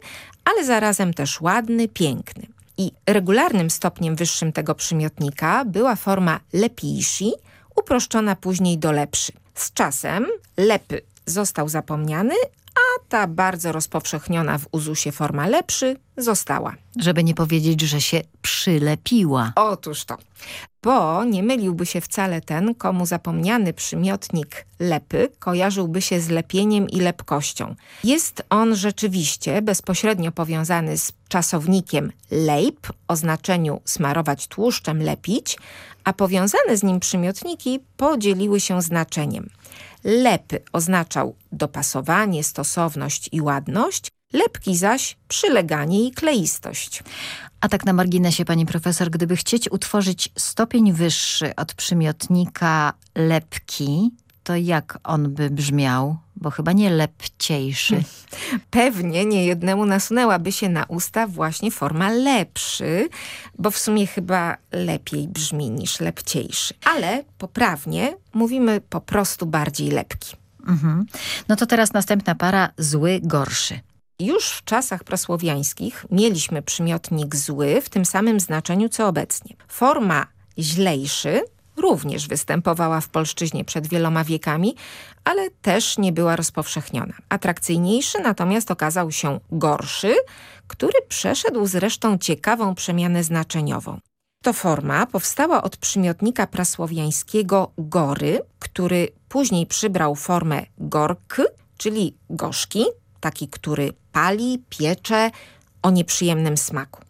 ale zarazem też ładny, piękny. I regularnym stopniem wyższym tego przymiotnika była forma lepijsi, uproszczona później do lepszy. Z czasem lepy został zapomniany, a ta bardzo rozpowszechniona w uzusie forma lepszy została. Żeby nie powiedzieć, że się przylepiła. Otóż to. Bo nie myliłby się wcale ten, komu zapomniany przymiotnik lepy kojarzyłby się z lepieniem i lepkością. Jest on rzeczywiście bezpośrednio powiązany z czasownikiem lejp o znaczeniu smarować tłuszczem, lepić, a powiązane z nim przymiotniki podzieliły się znaczeniem. Lepy oznaczał dopasowanie, stosowność i ładność, lepki zaś przyleganie i kleistość. A tak na marginesie, pani profesor, gdyby chcieć utworzyć stopień wyższy od przymiotnika lepki, to jak on by brzmiał? Bo chyba nie lepciejszy. Pewnie niejednemu nasunęłaby się na usta właśnie forma lepszy, bo w sumie chyba lepiej brzmi niż lepciejszy. Ale poprawnie mówimy po prostu bardziej lepki. Mhm. No to teraz następna para zły, gorszy. Już w czasach prasłowiańskich mieliśmy przymiotnik zły w tym samym znaczeniu co obecnie. Forma źlejszy również występowała w polszczyźnie przed wieloma wiekami, ale też nie była rozpowszechniona. Atrakcyjniejszy natomiast okazał się gorszy, który przeszedł zresztą ciekawą przemianę znaczeniową. To forma powstała od przymiotnika prasłowiańskiego gory, który później przybrał formę gork, czyli gorzki, taki, który pali, piecze o nieprzyjemnym smaku.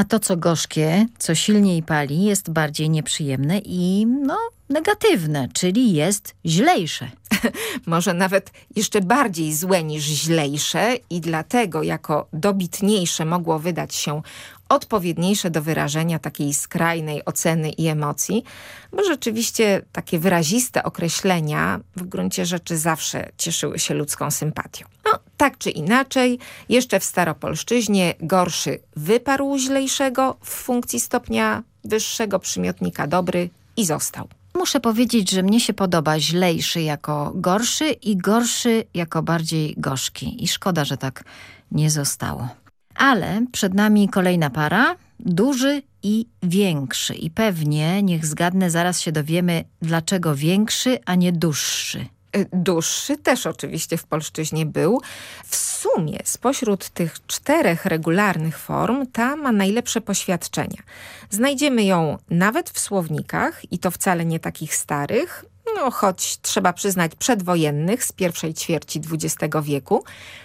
A to, co gorzkie, co silniej pali, jest bardziej nieprzyjemne i no, negatywne, czyli jest źlejsze. Może nawet jeszcze bardziej złe niż źlejsze i dlatego jako dobitniejsze mogło wydać się odpowiedniejsze do wyrażenia takiej skrajnej oceny i emocji, bo rzeczywiście takie wyraziste określenia w gruncie rzeczy zawsze cieszyły się ludzką sympatią. No, Tak czy inaczej, jeszcze w staropolszczyźnie gorszy wyparł źlejszego w funkcji stopnia wyższego przymiotnika dobry i został. Muszę powiedzieć, że mnie się podoba źlejszy jako gorszy i gorszy jako bardziej gorzki. I szkoda, że tak nie zostało. Ale przed nami kolejna para, duży i większy. I pewnie, niech zgadnę, zaraz się dowiemy, dlaczego większy, a nie dłuższy. Y, Dłuższy też oczywiście w polszczyźnie był. W sumie spośród tych czterech regularnych form ta ma najlepsze poświadczenia. Znajdziemy ją nawet w słownikach i to wcale nie takich starych, no choć trzeba przyznać przedwojennych z pierwszej ćwierci XX wieku.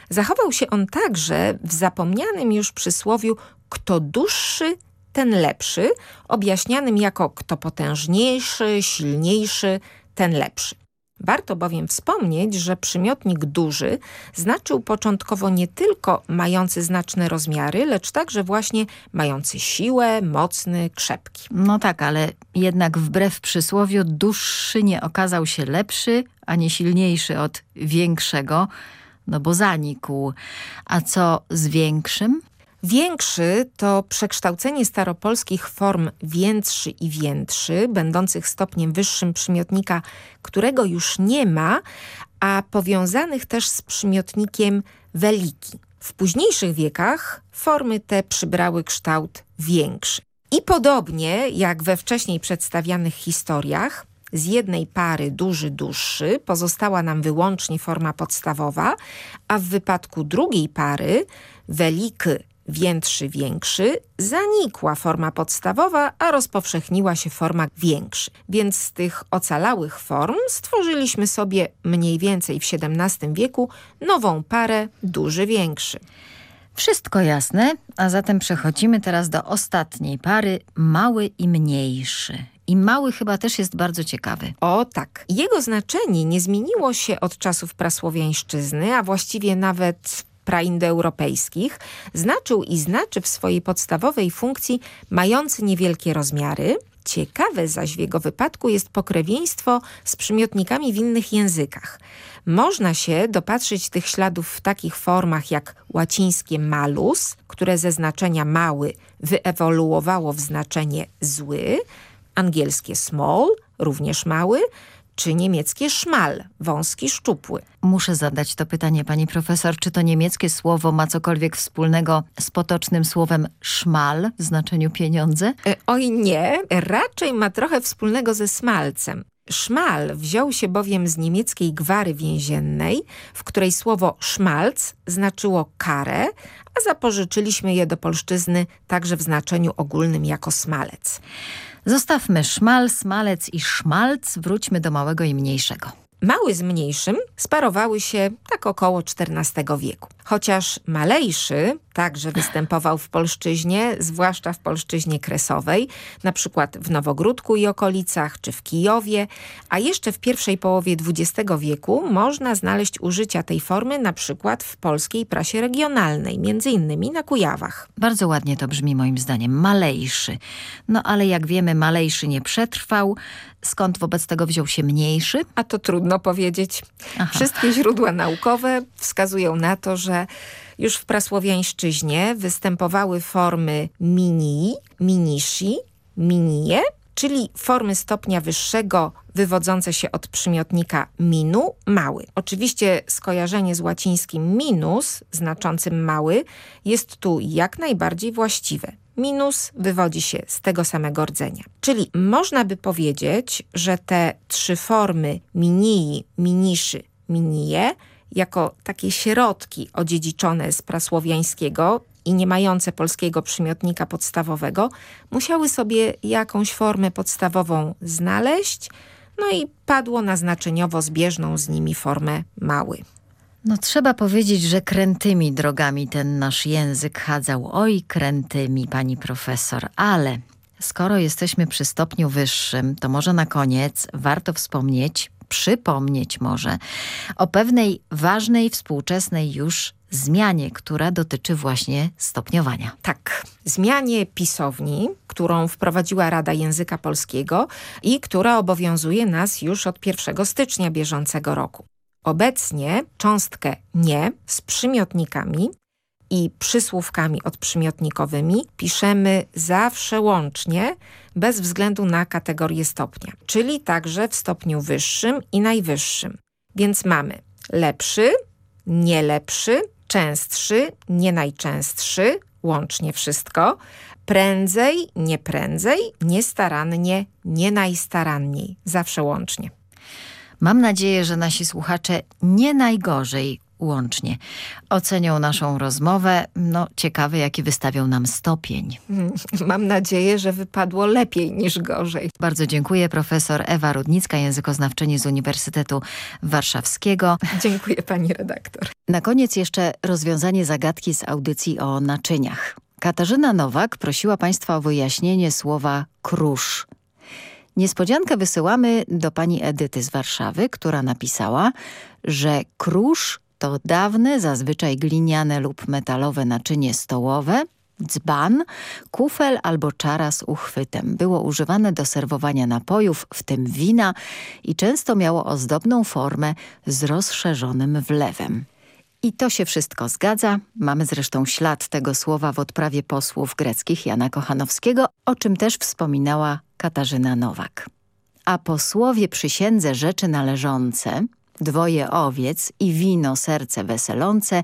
Zachował się on także w zapomnianym już przysłowiu kto dłuższy, ten lepszy, objaśnianym jako kto potężniejszy, silniejszy, ten lepszy. Warto bowiem wspomnieć, że przymiotnik duży znaczył początkowo nie tylko mający znaczne rozmiary, lecz także właśnie mający siłę, mocny, krzepki. No tak, ale jednak wbrew przysłowiu dłuższy nie okazał się lepszy, ani silniejszy od większego, no bo zanikł. A co z większym? Większy to przekształcenie staropolskich form więtszy i więtszy, będących stopniem wyższym przymiotnika, którego już nie ma, a powiązanych też z przymiotnikiem weliki. W późniejszych wiekach formy te przybrały kształt większy. I podobnie jak we wcześniej przedstawianych historiach, z jednej pary duży, dłuższy pozostała nam wyłącznie forma podstawowa, a w wypadku drugiej pary weliki więtszy, większy, zanikła forma podstawowa, a rozpowszechniła się forma większy. Więc z tych ocalałych form stworzyliśmy sobie mniej więcej w XVII wieku nową parę duży, większy. Wszystko jasne, a zatem przechodzimy teraz do ostatniej pary, mały i mniejszy. I mały chyba też jest bardzo ciekawy. O tak. Jego znaczenie nie zmieniło się od czasów prasłowiańszczyzny, a właściwie nawet praindoeuropejskich, znaczył i znaczy w swojej podstawowej funkcji mający niewielkie rozmiary. Ciekawe zaś w jego wypadku jest pokrewieństwo z przymiotnikami w innych językach. Można się dopatrzyć tych śladów w takich formach jak łacińskie malus, które ze znaczenia mały wyewoluowało w znaczenie zły, angielskie small, również mały, czy niemieckie szmal, wąski, szczupły. Muszę zadać to pytanie, pani profesor, czy to niemieckie słowo ma cokolwiek wspólnego z potocznym słowem szmal w znaczeniu pieniądze? E, oj nie, raczej ma trochę wspólnego ze smalcem. Szmal wziął się bowiem z niemieckiej gwary więziennej, w której słowo szmalc znaczyło karę, a zapożyczyliśmy je do polszczyzny także w znaczeniu ogólnym jako smalec. Zostawmy szmal, smalec i szmalc, wróćmy do małego i mniejszego. Mały z mniejszym sparowały się tak około XIV wieku. Chociaż malejszy także występował w polszczyźnie, zwłaszcza w polszczyźnie kresowej, na przykład w Nowogródku i okolicach, czy w Kijowie, a jeszcze w pierwszej połowie XX wieku można znaleźć użycia tej formy na przykład w polskiej prasie regionalnej, między innymi na Kujawach. Bardzo ładnie to brzmi moim zdaniem, malejszy. No ale jak wiemy, malejszy nie przetrwał. Skąd wobec tego wziął się mniejszy? A to trudno powiedzieć. Aha. Wszystkie źródła naukowe wskazują na to, że już w prasłowiańszczyźnie występowały formy mini, minishi, minie, czyli formy stopnia wyższego wywodzące się od przymiotnika minu, mały. Oczywiście skojarzenie z łacińskim minus, znaczącym mały, jest tu jak najbardziej właściwe. Minus wywodzi się z tego samego rdzenia. Czyli można by powiedzieć, że te trzy formy minii, miniszy, minie jako takie środki odziedziczone z prasłowiańskiego i nie mające polskiego przymiotnika podstawowego, musiały sobie jakąś formę podstawową znaleźć, no i padło na znaczeniowo zbieżną z nimi formę mały. No trzeba powiedzieć, że krętymi drogami ten nasz język chadzał. Oj, krętymi, pani profesor, ale skoro jesteśmy przy stopniu wyższym, to może na koniec warto wspomnieć, przypomnieć może o pewnej ważnej współczesnej już zmianie, która dotyczy właśnie stopniowania. Tak, zmianie pisowni, którą wprowadziła Rada Języka Polskiego i która obowiązuje nas już od 1 stycznia bieżącego roku. Obecnie cząstkę nie z przymiotnikami i przysłówkami odprzymiotnikowymi piszemy zawsze łącznie, bez względu na kategorię stopnia, czyli także w stopniu wyższym i najwyższym. Więc mamy lepszy, nie lepszy, częstszy, nie najczęstszy, łącznie wszystko, prędzej, nie prędzej, niestarannie, nie najstaranniej, zawsze łącznie. Mam nadzieję, że nasi słuchacze nie najgorzej łącznie ocenią naszą rozmowę. No, ciekawe, jaki wystawią nam stopień. Mam nadzieję, że wypadło lepiej niż gorzej. Bardzo dziękuję. Profesor Ewa Rudnicka, językoznawczyni z Uniwersytetu Warszawskiego. Dziękuję pani redaktor. Na koniec jeszcze rozwiązanie zagadki z audycji o naczyniach. Katarzyna Nowak prosiła Państwa o wyjaśnienie słowa krusz. Niespodziankę wysyłamy do pani Edyty z Warszawy, która napisała, że krusz to dawne, zazwyczaj gliniane lub metalowe naczynie stołowe, dzban, kufel albo czara z uchwytem. Było używane do serwowania napojów, w tym wina i często miało ozdobną formę z rozszerzonym wlewem. I to się wszystko zgadza. Mamy zresztą ślad tego słowa w odprawie posłów greckich Jana Kochanowskiego, o czym też wspominała Katarzyna Nowak. A posłowie przysiędze rzeczy należące, dwoje owiec i wino serce weselące,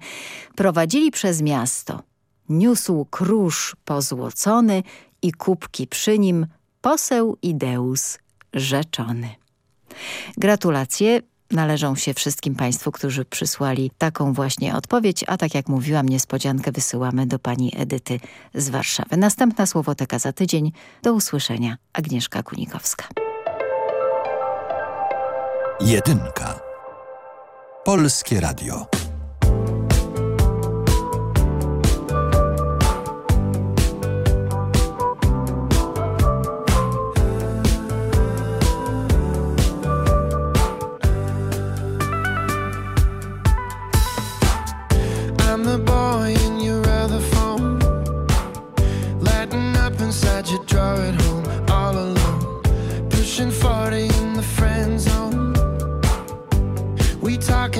prowadzili przez miasto. Niósł krusz pozłocony i kubki przy nim poseł Ideus rzeczony. Gratulacje należą się wszystkim Państwu, którzy przysłali taką właśnie odpowiedź, a tak jak mówiłam, niespodziankę wysyłamy do pani Edyty z Warszawy. Następna Słowoteka za tydzień. Do usłyszenia. Agnieszka Kunikowska. Jedynka. Polskie Radio. Inside drive it home, all alone. Pushing 40 in the friend zone. We talk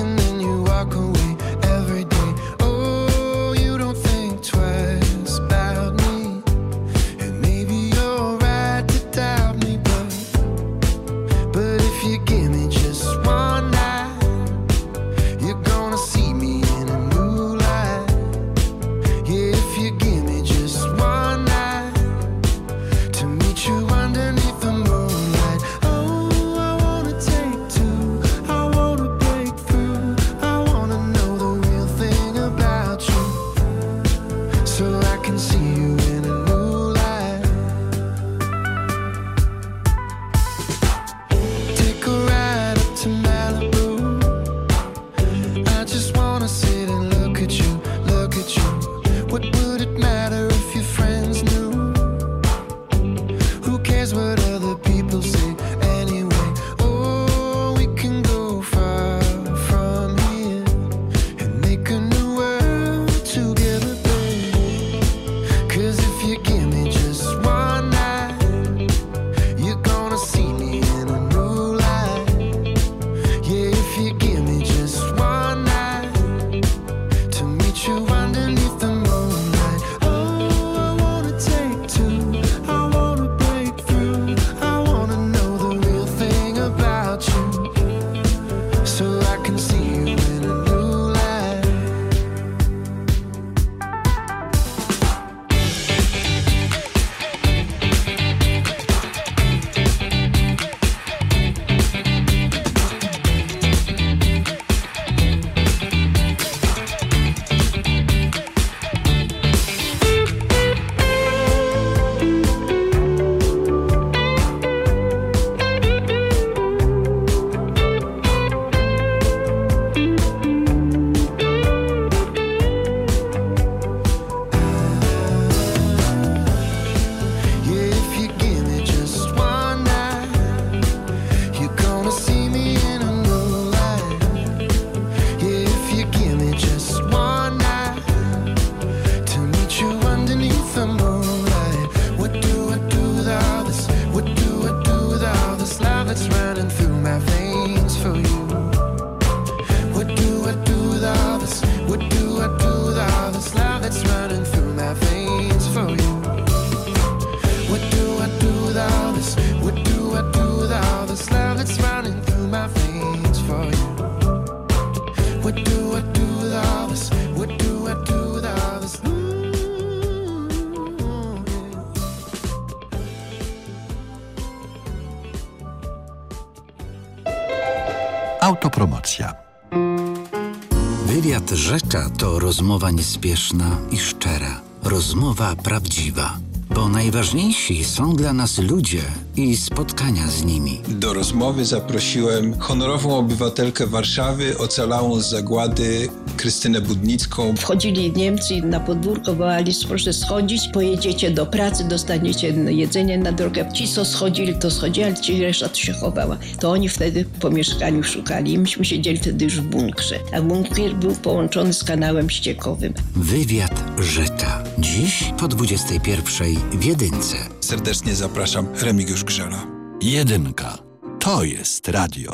To rozmowa niespieszna i szczera. Rozmowa prawdziwa. Bo najważniejsi są dla nas ludzie i spotkania z nimi. Do rozmowy zaprosiłem honorową obywatelkę Warszawy, ocalałą z zagłady Krystynę Budnicką. Wchodzili Niemcy na podwórko wołali, proszę schodzić, pojedziecie do pracy, dostaniecie jedzenie na drogę. Ci, co schodzili, to schodzili, ale ci reszta to się chowała. To oni wtedy po mieszkaniu szukali. Myśmy siedzieli wtedy już w bunkrze, a bunkier był połączony z kanałem ściekowym. Wywiad Rzecza. Dziś po 21 w Jedynce. Serdecznie zapraszam Remigiusz Grzela. Jedynka. To jest radio.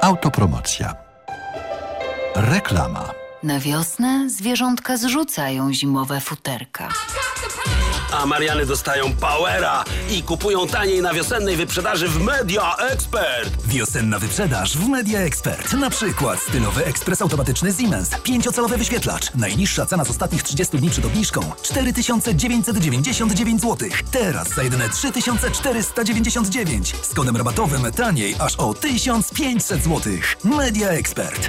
Autopromocja. Reklama. Na wiosnę zwierzątka zrzucają zimowe futerka. A Mariany dostają powera i kupują taniej na wiosennej wyprzedaży w Media Expert. Wiosenna wyprzedaż w Media Expert. Na przykład stylowy ekspres automatyczny Siemens. Pięciocalowy wyświetlacz. Najniższa cena z ostatnich 30 dni przed obniżką 4999 zł. Teraz za jedyne 3499. Z kodem rabatowym taniej aż o 1500 zł. Media Expert.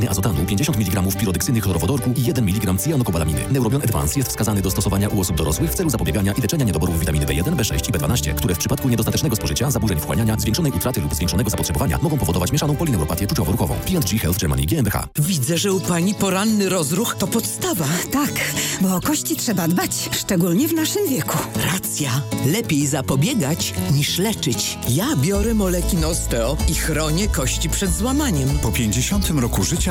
azotanu, 50 mg pirodeksyny chlorowodorku i 1 mg cyjanokobalaminy. Neurobion Advance jest wskazany do stosowania u osób dorosłych w celu zapobiegania i leczenia niedoborów witaminy B1, B6 i B12, które w przypadku niedostatecznego spożycia, zaburzeń wchłaniania, zwiększonej utraty lub zwiększonego zapotrzebowania mogą powodować mieszaną polineuropatię czuciowo-ruchową. P&G Health Germany GmbH. Widzę, że u pani poranny rozruch to podstawa. Tak, bo o kości trzeba dbać, szczególnie w naszym wieku. Racja. Lepiej zapobiegać niż leczyć. Ja biorę moleki Osteo i chronię kości przed złamaniem. Po 50 roku życia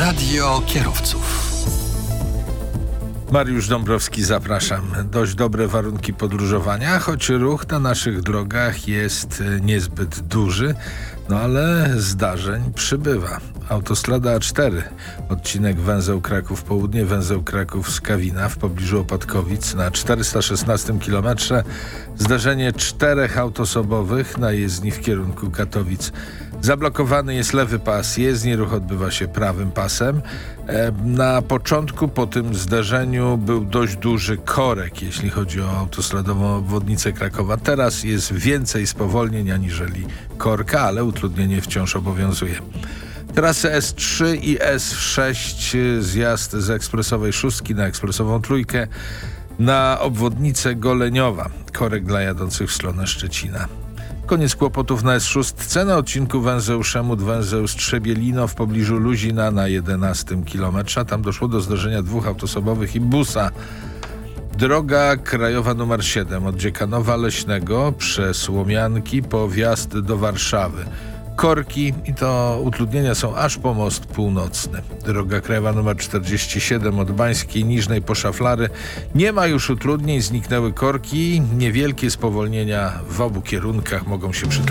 Radio kierowców. Mariusz Dąbrowski, zapraszam. Dość dobre warunki podróżowania, choć ruch na naszych drogach jest niezbyt duży, no ale zdarzeń przybywa. Autostrada A4, odcinek węzeł Kraków Południe, węzeł Kraków Skawina w pobliżu Opatkowic na 416 km. Zdarzenie czterech autosobowych na jezdni w kierunku Katowic. Zablokowany jest lewy pas jezdni, ruch odbywa się prawym pasem. Na początku po tym zdarzeniu był dość duży korek, jeśli chodzi o autostradową obwodnicę Krakowa. Teraz jest więcej spowolnień aniżeli korka, ale utrudnienie wciąż obowiązuje. Trasy S3 i S6, zjazd z ekspresowej szóstki na ekspresową trójkę na obwodnicę Goleniowa. Korek dla jadących w stronę Szczecina. Koniec kłopotów na S6 na odcinku węzeł Szemut, węzeł Strzebielino w pobliżu Luzina na 11 km. Tam doszło do zdarzenia dwóch autosobowych i busa. Droga krajowa numer 7 od Dziekanowa Leśnego przez Łomianki po wjazd do Warszawy. Korki i to utrudnienia są aż po most północny. Droga krajowa nr 47 od Bańskiej Niżnej po Szaflary. Nie ma już utrudnień, zniknęły korki. Niewielkie spowolnienia w obu kierunkach mogą się przytrafić.